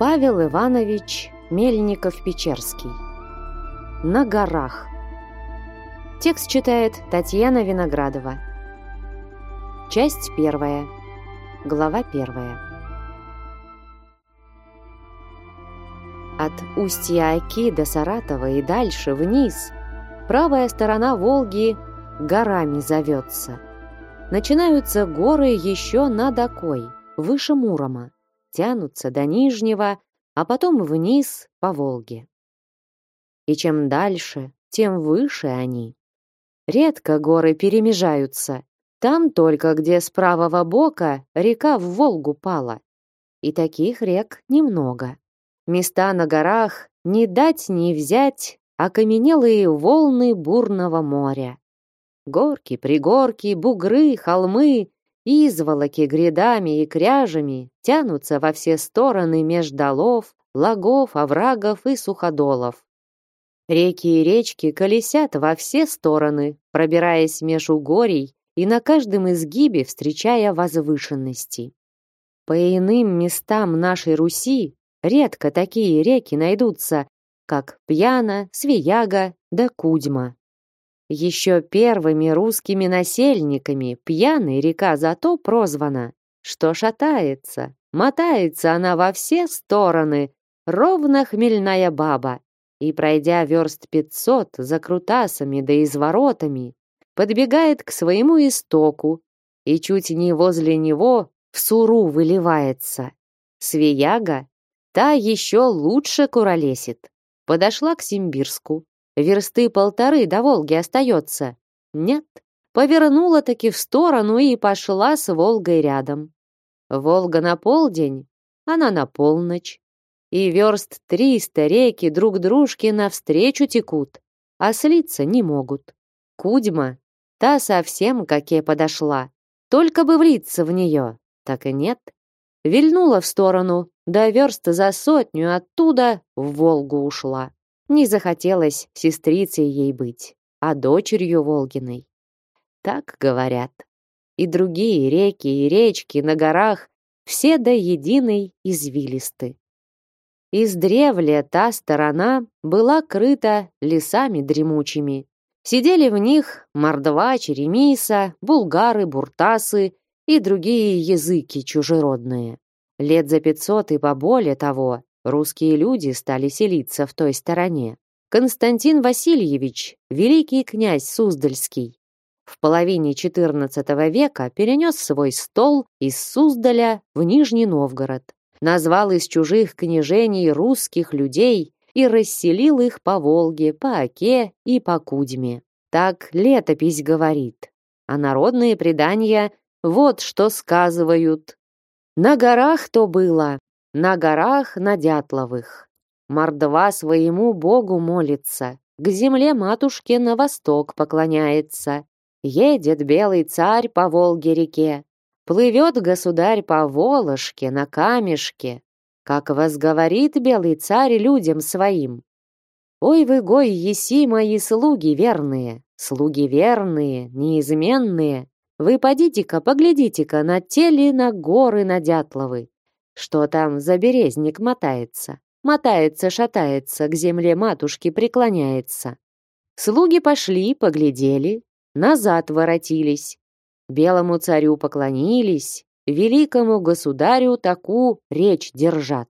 Павел Иванович Мельников-Печерский. На горах. Текст читает Татьяна Виноградова. Часть первая. Глава первая. От устья Оки до Саратова и дальше вниз правая сторона Волги горами зовется. Начинаются горы еще над Окой, выше Мурома тянутся до Нижнего, а потом вниз по Волге. И чем дальше, тем выше они. Редко горы перемежаются. Там только, где с правого бока река в Волгу пала. И таких рек немного. Места на горах не дать не взять окаменелые волны бурного моря. Горки, пригорки, бугры, холмы Изволоки грядами и кряжами тянутся во все стороны меж долов, лагов, оврагов и суходолов. Реки и речки колесят во все стороны, пробираясь меж угорий и на каждом изгибе встречая возвышенности. По иным местам нашей Руси редко такие реки найдутся, как Пьяна, Свияга да Кудьма. Еще первыми русскими насельниками пьяной река зато прозвана, что шатается, мотается она во все стороны, ровно хмельная баба, и, пройдя верст пятьсот за крутасами да изворотами, подбегает к своему истоку и чуть не возле него в суру выливается. Свияга, та еще лучше куролесит, подошла к Симбирску, Версты полторы до Волги остается. Нет, повернула таки в сторону и пошла с Волгой рядом. Волга на полдень, она на полночь. И верст триста реки друг дружке навстречу текут, а слиться не могут. Кудьма, та совсем каке подошла, только бы влиться в нее, так и нет. Вильнула в сторону, да верст за сотню оттуда в Волгу ушла. Не захотелось сестрицей ей быть, а дочерью Волгиной. Так говорят. И другие реки и речки на горах все до единой извилисты. Издревле та сторона была крыта лесами дремучими. Сидели в них мордва, черемиса, булгары, буртасы и другие языки чужеродные. Лет за пятьсот и поболее того Русские люди стали селиться в той стороне. Константин Васильевич, великий князь Суздальский, в половине XIV века перенес свой стол из Суздаля в Нижний Новгород, назвал из чужих княжений русских людей и расселил их по Волге, по Оке и по Кудьме. Так летопись говорит. А народные предания вот что сказывают. На горах то было, на горах на Дятловых. Мордва своему богу молится, к земле матушке на восток поклоняется. Едет белый царь по Волге-реке, плывет государь по Волошке на камешке, как возговорит белый царь людям своим. Ой вы, гой, еси мои слуги верные, слуги верные, неизменные, вы подите-ка, поглядите-ка на теле на горы на Дятловы, что там за березник мотается? Мотается, шатается, к земле матушки преклоняется. Слуги пошли, поглядели, назад воротились. Белому царю поклонились, великому государю таку речь держат.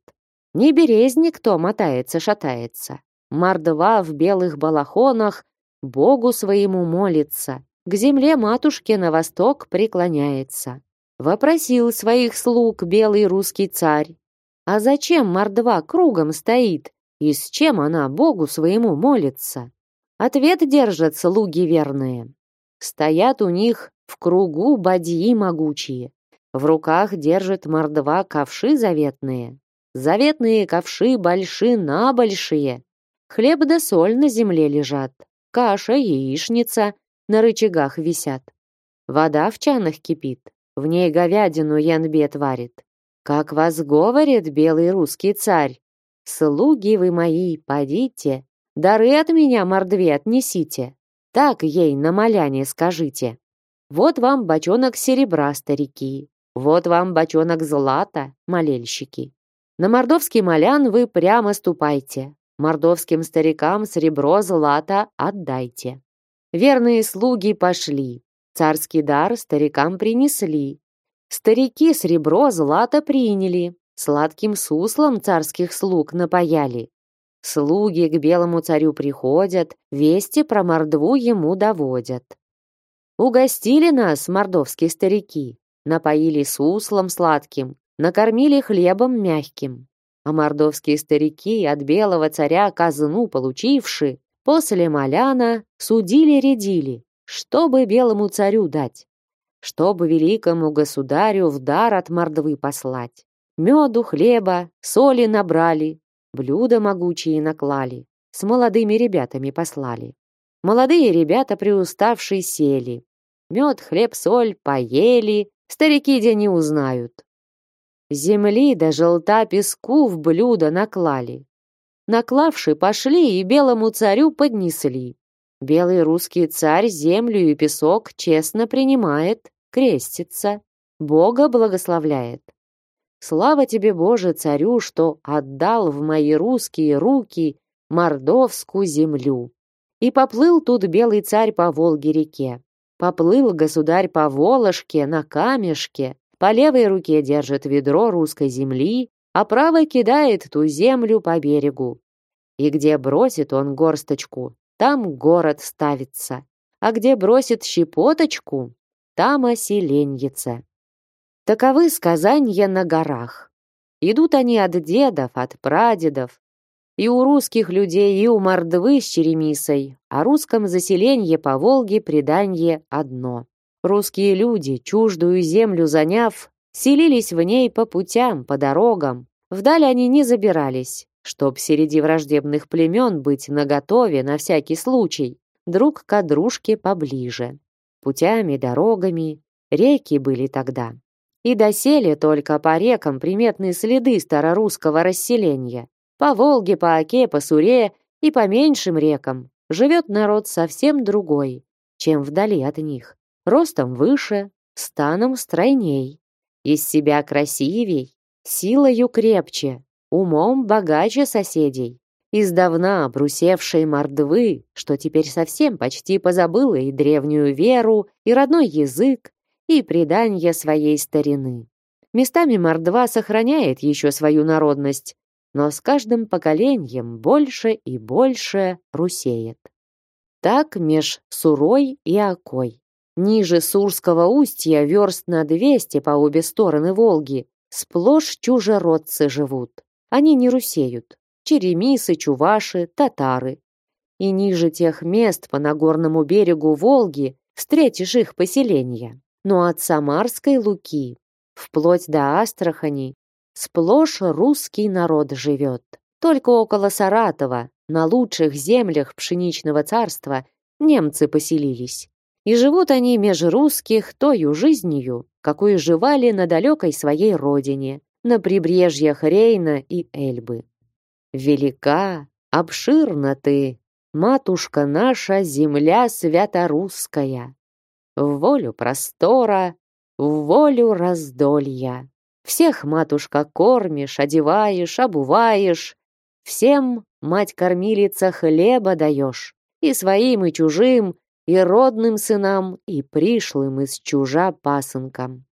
Не березник то мотается, шатается. Мордва в белых балахонах Богу своему молится, к земле матушке на восток преклоняется. Вопросил своих слуг белый русский царь. А зачем мордва кругом стоит? И с чем она Богу своему молится? Ответ держат слуги верные. Стоят у них в кругу бадьи могучие. В руках держит мордва ковши заветные. Заветные ковши большие на большие. Хлеб да соль на земле лежат. Каша, яичница на рычагах висят. Вода в чанах кипит. В ней говядину янбет варит. Как вас говорит белый русский царь? Слуги вы мои, подите, дары от меня мордве отнесите. Так ей на моляне скажите. Вот вам бочонок серебра, старики. Вот вам бочонок злата, молельщики. На мордовский малян вы прямо ступайте. Мордовским старикам сребро злато отдайте. Верные слуги пошли. Царский дар старикам принесли. Старики сребро злато приняли. Сладким суслом царских слуг напаяли. Слуги к белому царю приходят, вести про мордву ему доводят. Угостили нас мордовские старики, напоили суслом сладким, накормили хлебом мягким. А мордовские старики, от белого царя казну получивши, после маляна судили-редили, чтобы белому царю дать, чтобы великому государю в дар от мордвы послать. Меду, хлеба, соли набрали, Блюда могучие наклали, с молодыми ребятами послали. Молодые ребята, приуставшие, сели. Мед, хлеб, соль поели, старики где не узнают. Земли до желта песку в блюдо наклали. Наклавши, пошли и белому царю поднесли. Белый русский царь землю и песок честно принимает, крестится, Бога благословляет. Слава тебе, Боже, царю, что отдал в мои русские руки мордовскую землю. И поплыл тут белый царь по Волге-реке. Поплыл государь по Волошке на камешке, по левой руке держит ведро русской земли, а правой кидает ту землю по берегу. И где бросит он горсточку, там город ставится, а где бросит щепоточку, там оселеньица. Таковы сказания на горах. Идут они от дедов, от прадедов. И у русских людей, и у мордвы с черемисой, о русском заселении по Волге преданье одно. Русские люди, чуждую землю заняв, селились в ней по путям, по дорогам. Вдаль они не забирались, чтоб среди враждебных племен быть наготове на всякий случай, друг к дружке поближе. Путями, дорогами, реки были тогда. И доселе только по рекам приметные следы старорусского расселения. По Волге, по Оке, по Суре и по меньшим рекам живет народ совсем другой, чем вдали от них. Ростом выше, станом стройней, из себя красивей, силою крепче, умом богаче соседей. Издавна обрусевшей мордвы, что теперь совсем почти позабыла и древнюю веру, и родной язык, и предания своей старины. Местами Мордва сохраняет еще свою народность, но с каждым поколением больше и больше русеет. Так меж Сурой и Окой. Ниже Сурского устья верст на 200 по обе стороны Волги сплошь чужеродцы живут. Они не русеют. Черемисы, чуваши, татары. И ниже тех мест по Нагорному берегу Волги встретишь их поселения но от Самарской Луки вплоть до Астрахани сплошь русский народ живет. Только около Саратова, на лучших землях пшеничного царства, немцы поселились. И живут они меж русских тою жизнью, какую живали на далекой своей родине, на прибрежьях Рейна и Эльбы. Велика, обширна ты, матушка наша, земля святорусская в волю простора, в волю раздолья. Всех, матушка, кормишь, одеваешь, обуваешь. Всем, мать-кормилица, хлеба даешь. И своим, и чужим, и родным сынам, и пришлым из чужа пасынкам.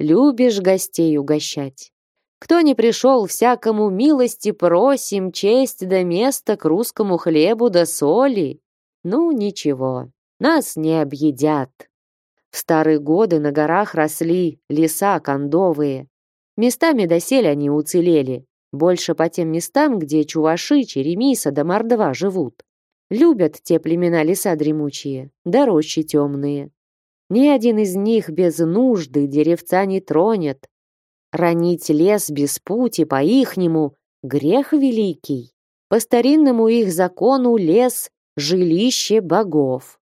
Любишь гостей угощать. Кто не пришел, всякому милости просим, честь да место к русскому хлебу да соли. Ну, ничего, нас не объедят. В старые годы на горах росли леса кондовые. Местами доселе они уцелели, больше по тем местам, где чуваши, черемиса да мордва живут. Любят те племена леса дремучие, да рощи темные. Ни один из них без нужды деревца не тронет. Ранить лес без пути по-ихнему — грех великий. По старинному их закону лес — жилище богов.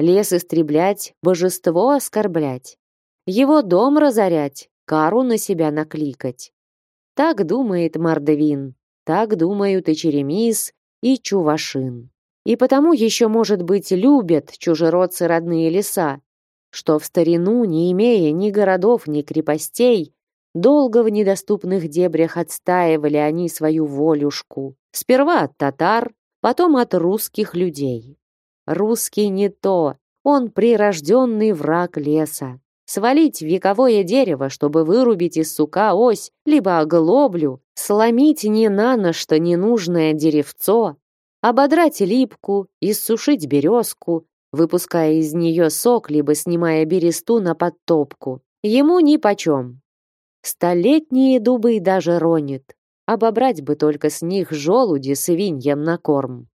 Лес истреблять, божество оскорблять. Его дом разорять, кару на себя накликать. Так думает Мардавин, так думают и Черемис, и Чувашин. И потому еще, может быть, любят чужеродцы родные леса, что в старину, не имея ни городов, ни крепостей, Долго в недоступных дебрях отстаивали они свою волюшку. Сперва от татар, потом от русских людей. Русский не то, он прирожденный враг леса. Свалить вековое дерево, чтобы вырубить из сука ось, либо оглоблю, сломить не на на что ненужное деревцо, ободрать липку, иссушить березку, выпуская из нее сок, либо снимая бересту на подтопку. Ему ни почем. Столетние дубы даже ронит. Обобрать бы только с них желуди свиньям на корм.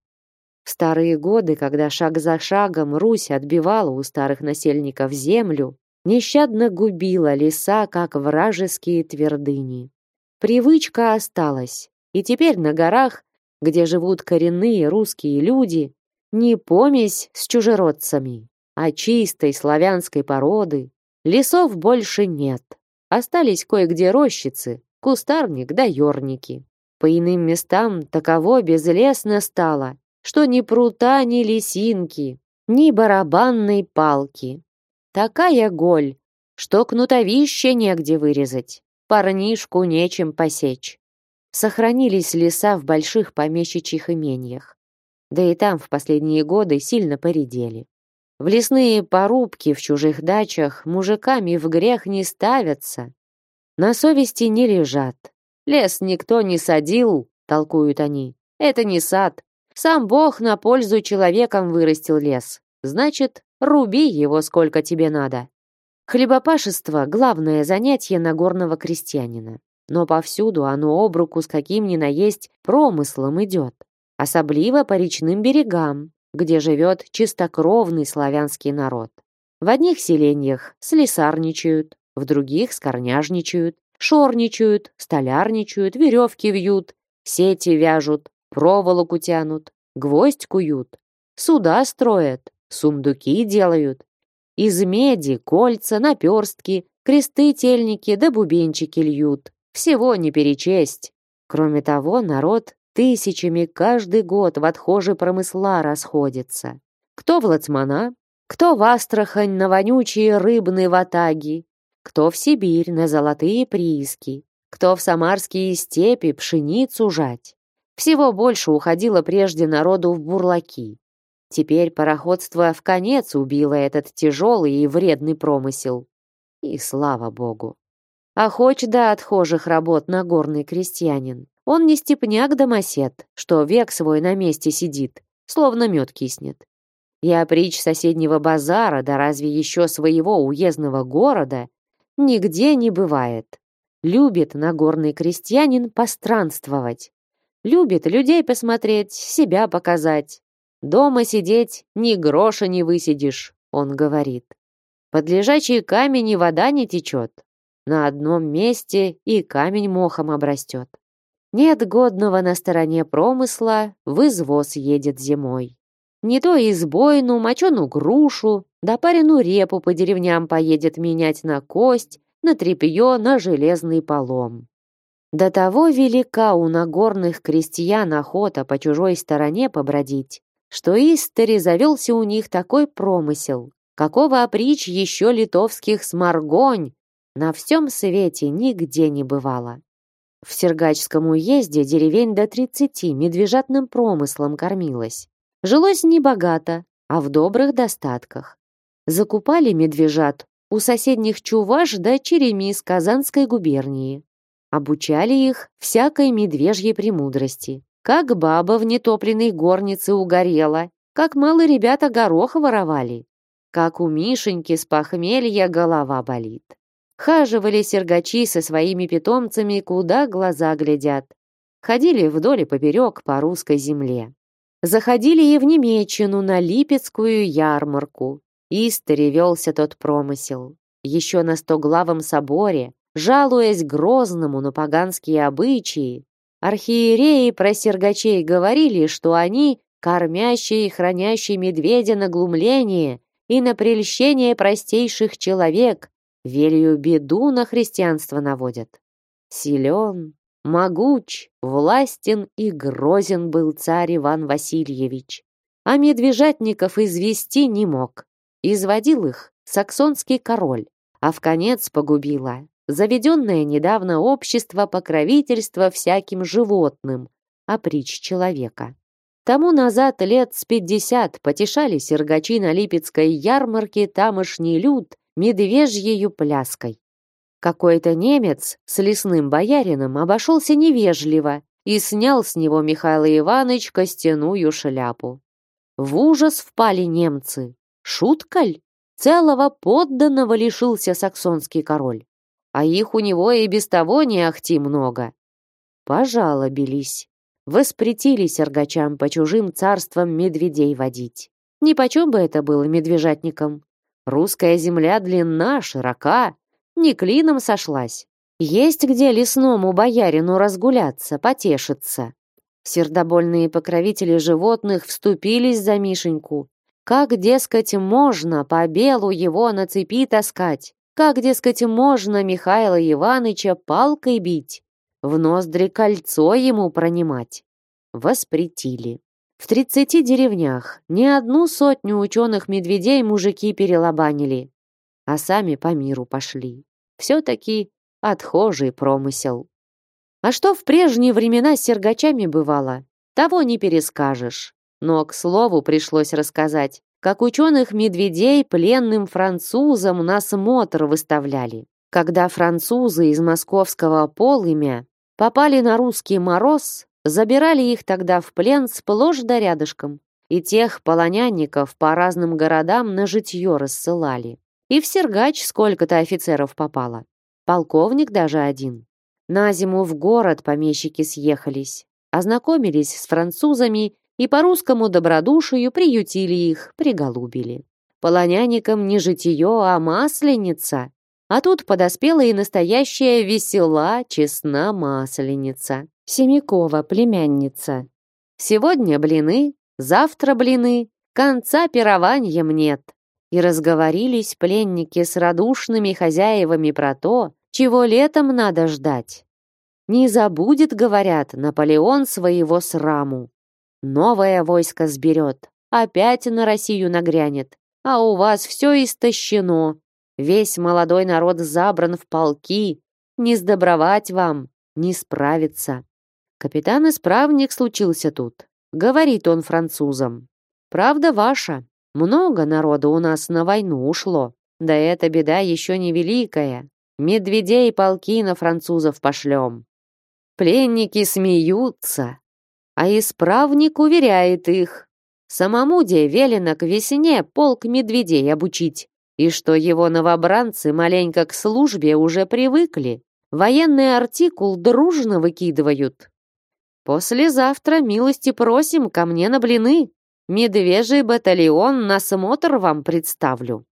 В старые годы, когда шаг за шагом Русь отбивала у старых насельников землю, нещадно губила леса, как вражеские твердыни. Привычка осталась, и теперь на горах, где живут коренные русские люди, не помесь с чужеродцами, а чистой славянской породы, лесов больше нет. Остались кое-где рощицы, кустарник да ёрники. По иным местам таково безлесно стало, что ни прута, ни лисинки, ни барабанной палки. Такая голь, что кнутовище негде вырезать, парнишку нечем посечь. Сохранились леса в больших помещичьих имениях. Да и там в последние годы сильно поредели. В лесные порубки в чужих дачах мужиками в грех не ставятся. На совести не лежат. Лес никто не садил, толкуют они. Это не сад, сам Бог на пользу человекам вырастил лес. Значит, руби его сколько тебе надо. Хлебопашество – главное занятие нагорного крестьянина. Но повсюду оно об руку с каким ни наесть промыслом идет. Особливо по речным берегам, где живет чистокровный славянский народ. В одних селениях слесарничают, в других скорняжничают, шорничают, столярничают, веревки вьют, сети вяжут, проволоку тянут, гвоздь куют, суда строят, сундуки делают. Из меди кольца, наперстки, кресты тельники да бубенчики льют. Всего не перечесть. Кроме того, народ тысячами каждый год в отхожие промысла расходится. Кто в Лацмана, кто в Астрахань на вонючие рыбные ватаги, кто в Сибирь на золотые прииски, кто в самарские степи пшеницу жать. Всего больше уходило прежде народу в бурлаки. Теперь пароходство в конец убило этот тяжелый и вредный промысел. И слава богу. А хоть да отхожих работ на горный крестьянин. Он не степняк-домосед, что век свой на месте сидит, словно мед киснет. Я притч соседнего базара, да разве еще своего уездного города, нигде не бывает. Любит нагорный крестьянин постранствовать, Любит людей посмотреть, себя показать. Дома сидеть ни гроша не высидишь, он говорит. Под лежачий камень и вода не течет. На одном месте и камень мохом обрастет. Нет годного на стороне промысла, в извоз едет зимой. Не то избойну, мочену грушу, да парену репу по деревням поедет менять на кость, на тряпье, на железный полом. До того велика у нагорных крестьян охота по чужой стороне побродить, что истори завелся у них такой промысел, какого опричь еще литовских сморгонь на всем свете нигде не бывало. В Сергачском уезде деревень до тридцати медвежатным промыслом кормилась. Жилось небогато, а в добрых достатках. Закупали медвежат у соседних Чуваш до Череми из Казанской губернии. Обучали их всякой медвежьей премудрости. Как баба в нетопленной горнице угорела, как малые ребята гороха воровали, как у Мишеньки с похмелья голова болит. Хаживали сергачи со своими питомцами, куда глаза глядят. Ходили вдоль и поперек по русской земле. Заходили и в Немеччину на Липецкую ярмарку. Истори велся тот промысел. Еще на стоглавом соборе жалуясь Грозному на поганские обычаи, архиереи про сергачей говорили, что они кормящие и хранящие медведя на глумление и на прельщение простейших человек, велью беду на христианство наводят. Силен, могуч, властен и грозен был царь Иван Васильевич, а медвежатников извести не мог. Изводил их саксонский король, а в конец погубила заведенное недавно общество покровительства всяким животным, а притч человека. Тому назад лет с пятьдесят потешали сергачи на Липецкой ярмарке тамошний люд медвежьею пляской. Какой-то немец с лесным боярином обошелся невежливо и снял с него Михаил Иванович костяную шляпу. В ужас впали немцы. Шуткаль? Целого подданного лишился саксонский король. А их у него и без того не ахти много. Пожалобились. Воспретили сергачам по чужим царствам медведей водить. Нипочем бы это было медвежатникам. Русская земля длинна, широка, не клином сошлась. Есть где лесному боярину разгуляться, потешиться. Сердобольные покровители животных вступились за Мишеньку. Как, дескать, можно по белу его на цепи таскать? Как, дескать, можно Михаила Иваныча палкой бить? В ноздри кольцо ему пронимать? Воспретили. В тридцати деревнях не одну сотню ученых-медведей мужики перелобанили, а сами по миру пошли. Все-таки отхожий промысел. А что в прежние времена с сергачами бывало, того не перескажешь. Но, к слову, пришлось рассказать, как ученых-медведей пленным французам на смотр выставляли. Когда французы из московского полымя попали на русский мороз, забирали их тогда в плен сплошь да рядышком, и тех полонянников по разным городам на житье рассылали. И в Сергач сколько-то офицеров попало. Полковник даже один. На зиму в город помещики съехались, ознакомились с французами и по русскому добродушию приютили их, приголубили. Полонянникам не житие, а масленица. А тут подоспела и настоящая весела, честна масленица. Семякова племянница. Сегодня блины, завтра блины, конца пированием нет. И разговорились пленники с радушными хозяевами про то, чего летом надо ждать? Не забудет, говорят, Наполеон своего сраму. Новое войско сберет, опять на Россию нагрянет, а у вас все истощено. Весь молодой народ забран в полки, не сдобровать вам, не справиться. Капитан-исправник случился тут. Говорит он французам. Правда ваша, много народу у нас на войну ушло. Да эта беда еще не великая. Медведей полки на французов пошлем. Пленники смеются, а исправник уверяет их. Самому де велено к весне полк медведей обучить, и что его новобранцы маленько к службе уже привыкли. Военный артикул дружно выкидывают. Послезавтра милости просим ко мне на блины. Медвежий батальон на смотр вам представлю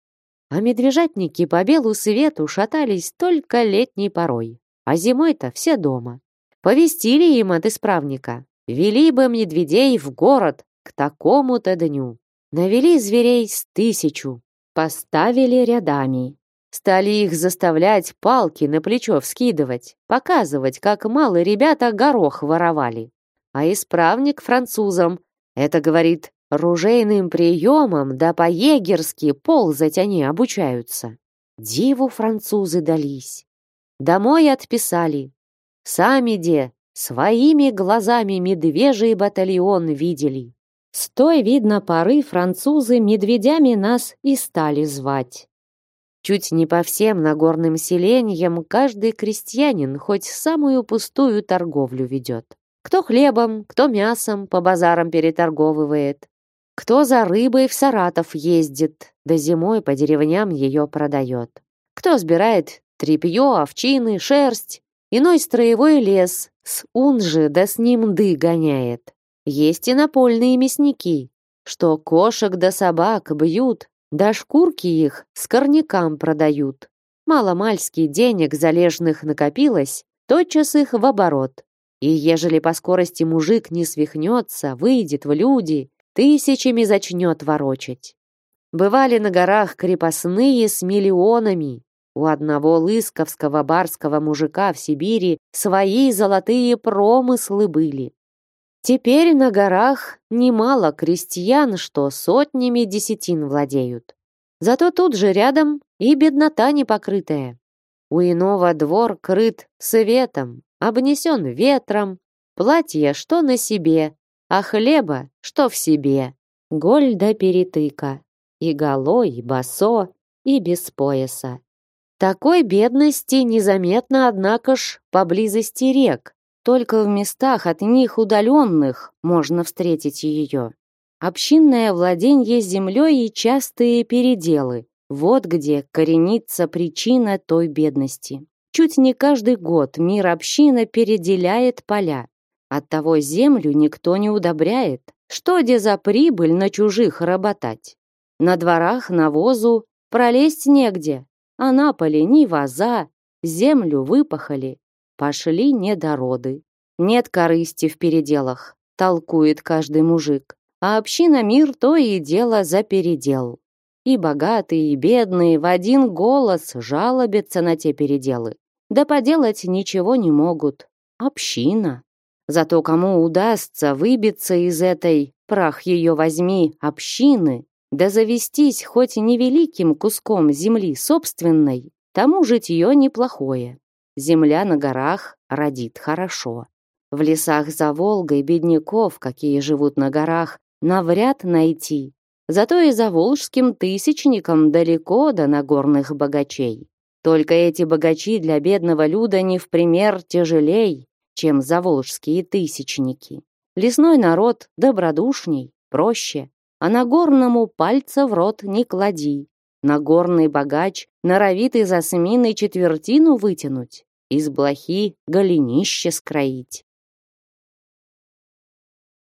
а медвежатники по белу свету шатались только летней порой, а зимой-то все дома. Повестили им от исправника, вели бы медведей в город к такому-то дню. Навели зверей с тысячу, поставили рядами. Стали их заставлять палки на плечо вскидывать, показывать, как мало ребята горох воровали. А исправник французам, это, говорит, Ружейным приемом да по-егерски ползать они обучаются. Диву французы дались. Домой отписали. Сами де своими глазами медвежий батальон видели. С той, видно, поры французы медведями нас и стали звать. Чуть не по всем нагорным селениям каждый крестьянин хоть самую пустую торговлю ведет. Кто хлебом, кто мясом по базарам переторговывает, кто за рыбой в Саратов ездит, да зимой по деревням ее продает. Кто сбирает тряпье, овчины, шерсть. Иной строевой лес с унжи да с ним ды гоняет. Есть и напольные мясники, что кошек да собак бьют, да шкурки их с корнякам продают. Мало-мальски денег залежных накопилось, тотчас их в оборот. И ежели по скорости мужик не свихнется, выйдет в люди тысячами зачнет ворочать. Бывали на горах крепостные с миллионами. У одного лысковского барского мужика в Сибири свои золотые промыслы были. Теперь на горах немало крестьян, что сотнями десятин владеют. Зато тут же рядом и беднота непокрытая. У иного двор крыт светом, обнесен ветром, платье что на себе, а хлеба что в себе. Голь да перетыка, и голой, и босо, и без пояса. Такой бедности незаметно, однако ж, поблизости рек. Только в местах от них удаленных можно встретить ее. Общинное владение землей и частые переделы. Вот где коренится причина той бедности. Чуть не каждый год мир община переделяет поля. Оттого землю никто не удобряет. Что где за прибыль на чужих работать? На дворах навозу пролезть негде, а на поле ни ваза, землю выпахали, пошли недороды. Нет корысти в переделах, толкует каждый мужик, а община мир то и дело за передел. И богатые, и бедные в один голос жалобятся на те переделы. Да поделать ничего не могут. Община. Зато кому удастся выбиться из этой, прах ее возьми, общины, да завестись хоть невеликим куском земли собственной, тому житье неплохое. Земля на горах родит хорошо. В лесах за Волгой бедняков, какие живут на горах, навряд найти. Зато и за волжским тысячником далеко до нагорных богачей. Только эти богачи для бедного люда не в пример тяжелей, чем заволжские тысячники. Лесной народ добродушней, проще, а Нагорному пальца в рот не клади. Нагорный богач норовит из осмины четвертину вытянуть, из блохи голенище скроить.